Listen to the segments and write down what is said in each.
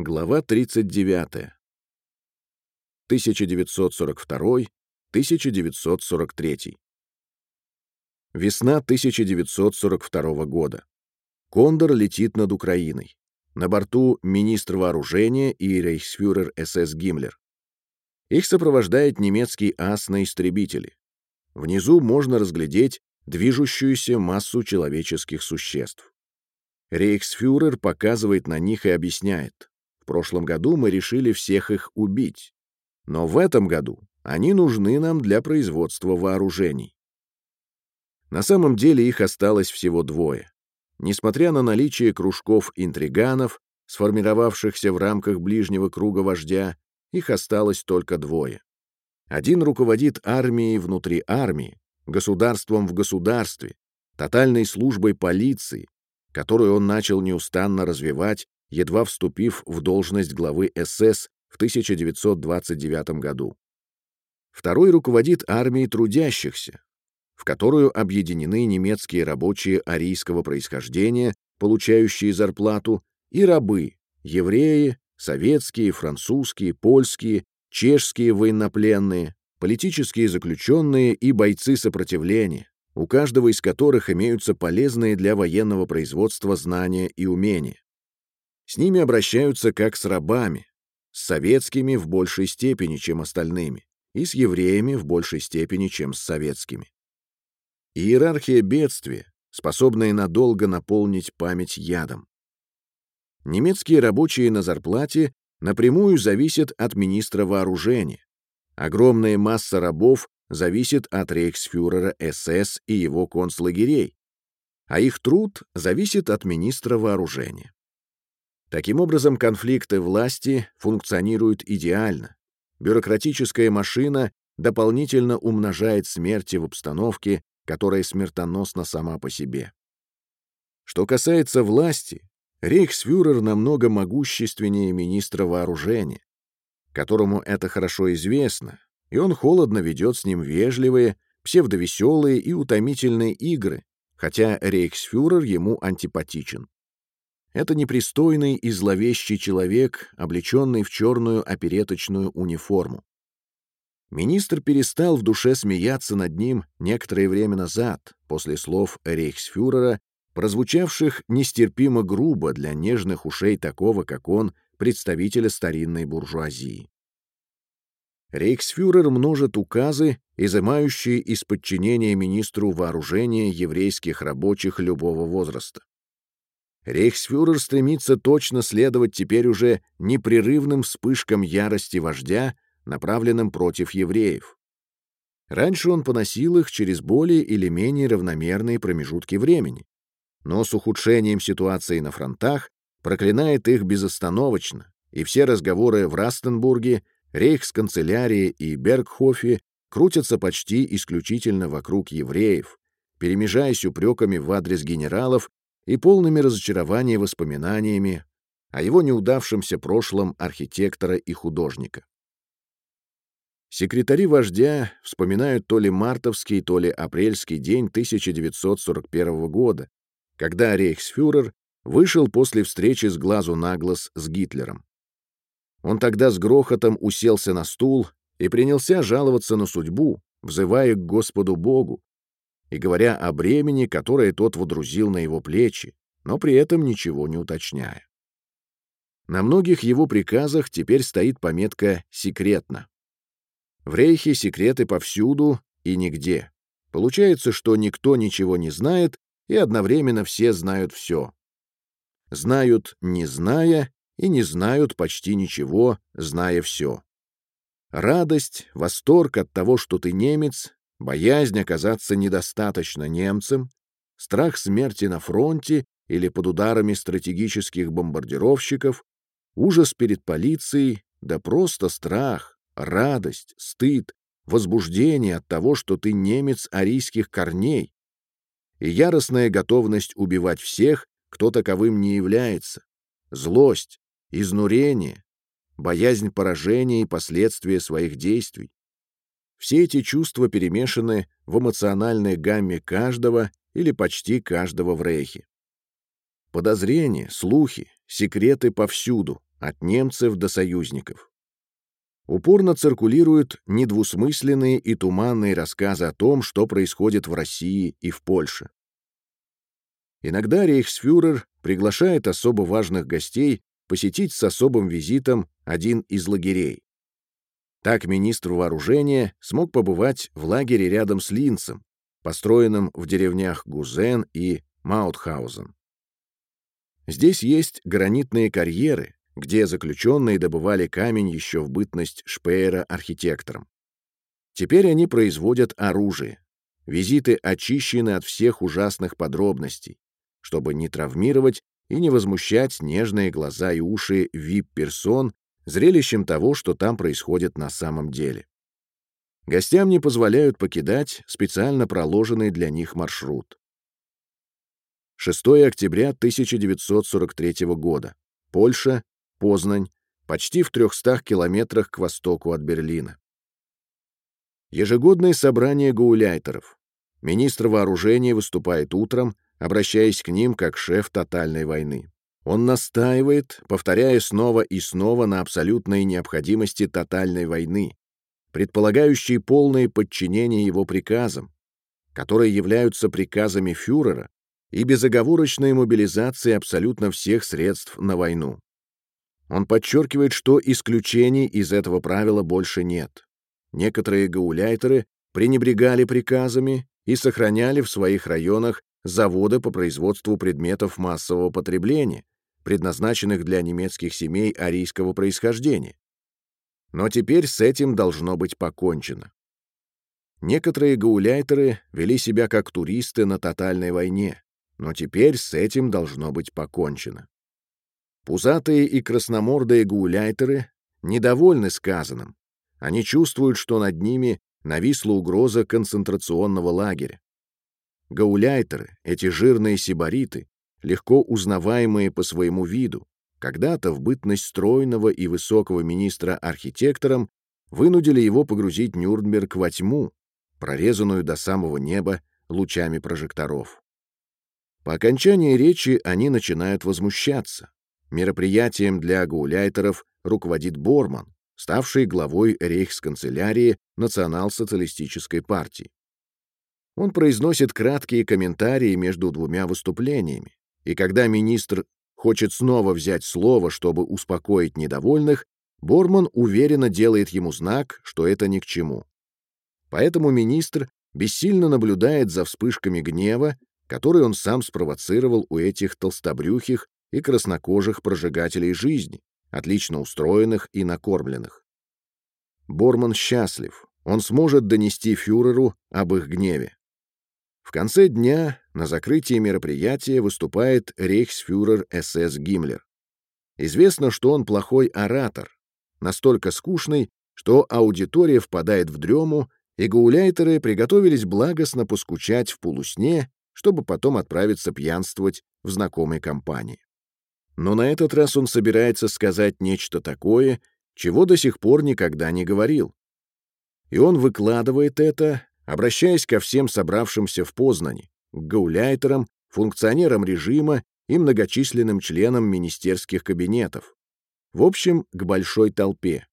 Глава 39. 1942-1943. Весна 1942 года. Кондор летит над Украиной. На борту министр вооружения и рейхсфюрер СС Гиммлер. Их сопровождает немецкий ас на истребителе. Внизу можно разглядеть движущуюся массу человеческих существ. Рейхсфюрер показывает на них и объясняет. Прошлом году мы решили всех их убить. Но в этом году они нужны нам для производства вооружений. На самом деле их осталось всего двое. Несмотря на наличие кружков интриганов, сформировавшихся в рамках ближнего круга вождя, их осталось только двое. Один руководит армией внутри армии, государством в государстве, тотальной службой полиции, которую он начал неустанно развивать, едва вступив в должность главы СС в 1929 году. Второй руководит армией трудящихся, в которую объединены немецкие рабочие арийского происхождения, получающие зарплату, и рабы, евреи, советские, французские, польские, чешские военнопленные, политические заключенные и бойцы сопротивления, у каждого из которых имеются полезные для военного производства знания и умения. С ними обращаются как с рабами, с советскими в большей степени, чем остальными, и с евреями в большей степени, чем с советскими. Иерархия бедствия, способная надолго наполнить память ядом. Немецкие рабочие на зарплате напрямую зависят от министра вооружения. Огромная масса рабов зависит от рейхсфюрера СС и его концлагерей, а их труд зависит от министра вооружения. Таким образом, конфликты власти функционируют идеально. Бюрократическая машина дополнительно умножает смерти в обстановке, которая смертоносна сама по себе. Что касается власти, рейхсфюрер намного могущественнее министра вооружения, которому это хорошо известно, и он холодно ведет с ним вежливые, псевдовеселые и утомительные игры, хотя рейхсфюрер ему антипатичен. Это непристойный и зловещий человек, облеченный в черную опереточную униформу. Министр перестал в душе смеяться над ним некоторое время назад, после слов рейхсфюрера, прозвучавших нестерпимо грубо для нежных ушей такого, как он, представителя старинной буржуазии. Рейхсфюрер множит указы, изымающие из подчинения министру вооружения еврейских рабочих любого возраста. Рейхсфюрер стремится точно следовать теперь уже непрерывным вспышкам ярости вождя, направленным против евреев. Раньше он поносил их через более или менее равномерные промежутки времени, но с ухудшением ситуации на фронтах проклинает их безостановочно, и все разговоры в Растенбурге, Рейхсканцелярии и Бергхофе крутятся почти исключительно вокруг евреев, перемежаясь упреками в адрес генералов и полными разочарования воспоминаниями о его неудавшемся прошлом архитектора и художника. Секретари вождя вспоминают то ли мартовский, то ли апрельский день 1941 года, когда рейхсфюрер вышел после встречи с глазу на глаз с Гитлером. Он тогда с грохотом уселся на стул и принялся жаловаться на судьбу, взывая к Господу Богу, и говоря о бремени, которое тот водрузил на его плечи, но при этом ничего не уточняя. На многих его приказах теперь стоит пометка «секретно». В Рейхе секреты повсюду и нигде. Получается, что никто ничего не знает, и одновременно все знают все. Знают, не зная, и не знают почти ничего, зная все. Радость, восторг от того, что ты немец, боязнь оказаться недостаточно немцем, страх смерти на фронте или под ударами стратегических бомбардировщиков, ужас перед полицией, да просто страх, радость, стыд, возбуждение от того, что ты немец арийских корней, и яростная готовность убивать всех, кто таковым не является, злость, изнурение, боязнь поражения и последствия своих действий, все эти чувства перемешаны в эмоциональной гамме каждого или почти каждого в рейхе. Подозрения, слухи, секреты повсюду, от немцев до союзников. Упорно циркулируют недвусмысленные и туманные рассказы о том, что происходит в России и в Польше. Иногда рейхсфюрер приглашает особо важных гостей посетить с особым визитом один из лагерей. Так министр вооружения смог побывать в лагере рядом с Линцем, построенном в деревнях Гузен и Маутхаузен. Здесь есть гранитные карьеры, где заключенные добывали камень еще в бытность Шпеера архитектором. Теперь они производят оружие. Визиты очищены от всех ужасных подробностей, чтобы не травмировать и не возмущать нежные глаза и уши вип-персон зрелищем того, что там происходит на самом деле. Гостям не позволяют покидать специально проложенный для них маршрут. 6 октября 1943 года. Польша, Познань, почти в 300 километрах к востоку от Берлина. Ежегодное собрание гауляйтеров. Министр вооружения выступает утром, обращаясь к ним как шеф тотальной войны. Он настаивает, повторяя снова и снова на абсолютной необходимости тотальной войны, предполагающей полное подчинение его приказам, которые являются приказами фюрера и безоговорочной мобилизации абсолютно всех средств на войну. Он подчеркивает, что исключений из этого правила больше нет. Некоторые гауляйтеры пренебрегали приказами и сохраняли в своих районах заводы по производству предметов массового потребления, предназначенных для немецких семей арийского происхождения. Но теперь с этим должно быть покончено. Некоторые гауляйтеры вели себя как туристы на тотальной войне, но теперь с этим должно быть покончено. Пузатые и красномордые гауляйтеры недовольны сказанным. Они чувствуют, что над ними нависла угроза концентрационного лагеря. Гауляйтеры, эти жирные сибариты, легко узнаваемые по своему виду, когда-то в бытность стройного и высокого министра архитектором вынудили его погрузить Нюрнберг во тьму, прорезанную до самого неба лучами прожекторов. По окончании речи они начинают возмущаться. Мероприятием для гауляйтеров руководит Борман, ставший главой рейхсканцелярии национал-социалистической партии. Он произносит краткие комментарии между двумя выступлениями, и когда министр хочет снова взять слово, чтобы успокоить недовольных, Борман уверенно делает ему знак, что это ни к чему. Поэтому министр бессильно наблюдает за вспышками гнева, которые он сам спровоцировал у этих толстобрюхих и краснокожих прожигателей жизни, отлично устроенных и накормленных. Борман счастлив, он сможет донести фюреру об их гневе. В конце дня на закрытии мероприятия выступает рейхсфюрер СС Гиммлер. Известно, что он плохой оратор, настолько скучный, что аудитория впадает в дрему, и гауляйтеры приготовились благостно поскучать в полусне, чтобы потом отправиться пьянствовать в знакомой компании. Но на этот раз он собирается сказать нечто такое, чего до сих пор никогда не говорил. И он выкладывает это, обращаясь ко всем собравшимся в Познани, к гауляйтерам, функционерам режима и многочисленным членам министерских кабинетов. В общем, к большой толпе.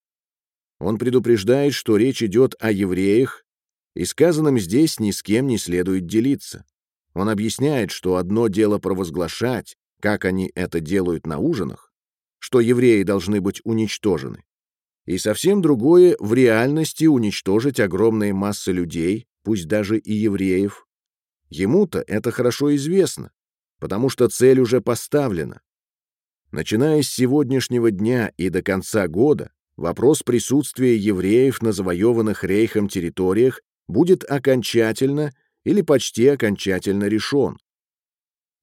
Он предупреждает, что речь идет о евреях, и сказанным здесь ни с кем не следует делиться. Он объясняет, что одно дело провозглашать, как они это делают на ужинах, что евреи должны быть уничтожены, и совсем другое в реальности уничтожить огромные массы людей, пусть даже и евреев. Ему-то это хорошо известно, потому что цель уже поставлена. Начиная с сегодняшнего дня и до конца года, вопрос присутствия евреев на завоеванных рейхом территориях будет окончательно или почти окончательно решен.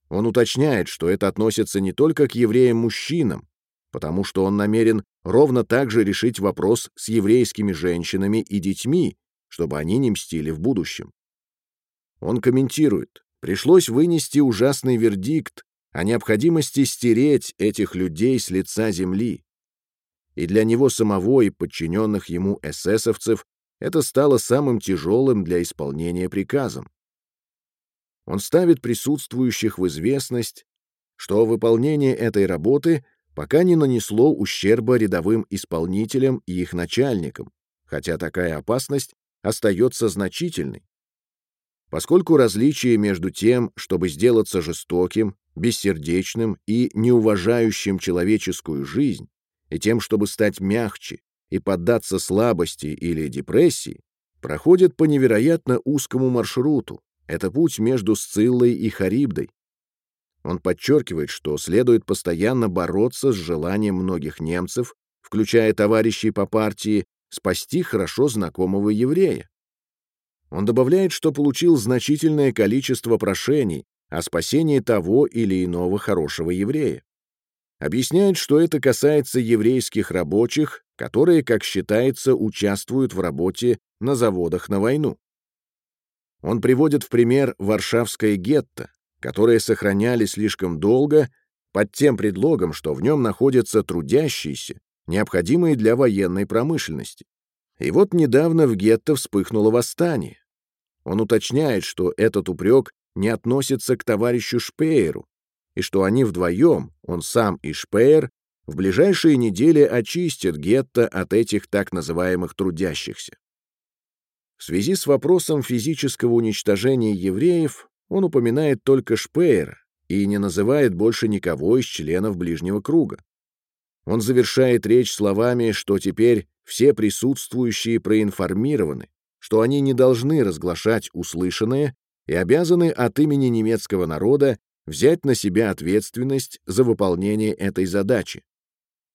Он уточняет, что это относится не только к евреям-мужчинам, потому что он намерен ровно так же решить вопрос с еврейскими женщинами и детьми, чтобы они не мстили в будущем. Он комментирует, пришлось вынести ужасный вердикт о необходимости стереть этих людей с лица земли. И для него самого и подчиненных ему эсэсовцев это стало самым тяжелым для исполнения приказом. Он ставит присутствующих в известность, что выполнение этой работы пока не нанесло ущерба рядовым исполнителям и их начальникам, хотя такая опасность остается значительной. Поскольку различие между тем, чтобы сделаться жестоким, бессердечным и неуважающим человеческую жизнь, и тем, чтобы стать мягче и поддаться слабости или депрессии, проходит по невероятно узкому маршруту. Это путь между Сциллой и Харибдой. Он подчеркивает, что следует постоянно бороться с желанием многих немцев, включая товарищей по партии, спасти хорошо знакомого еврея. Он добавляет, что получил значительное количество прошений о спасении того или иного хорошего еврея. Объясняет, что это касается еврейских рабочих, которые, как считается, участвуют в работе на заводах на войну. Он приводит в пример Варшавское гетто, которое сохраняли слишком долго под тем предлогом, что в нем находятся трудящиеся, необходимые для военной промышленности. И вот недавно в гетто вспыхнуло восстание. Он уточняет, что этот упрек не относится к товарищу Шпееру, и что они вдвоем, он сам и Шпеер, в ближайшие недели очистят гетто от этих так называемых трудящихся. В связи с вопросом физического уничтожения евреев он упоминает только Шпеера и не называет больше никого из членов ближнего круга. Он завершает речь словами, что теперь все присутствующие проинформированы, что они не должны разглашать услышанное и обязаны от имени немецкого народа взять на себя ответственность за выполнение этой задачи.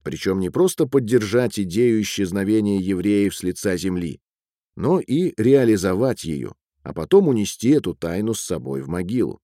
Причем не просто поддержать идею исчезновения евреев с лица земли, но и реализовать ее, а потом унести эту тайну с собой в могилу.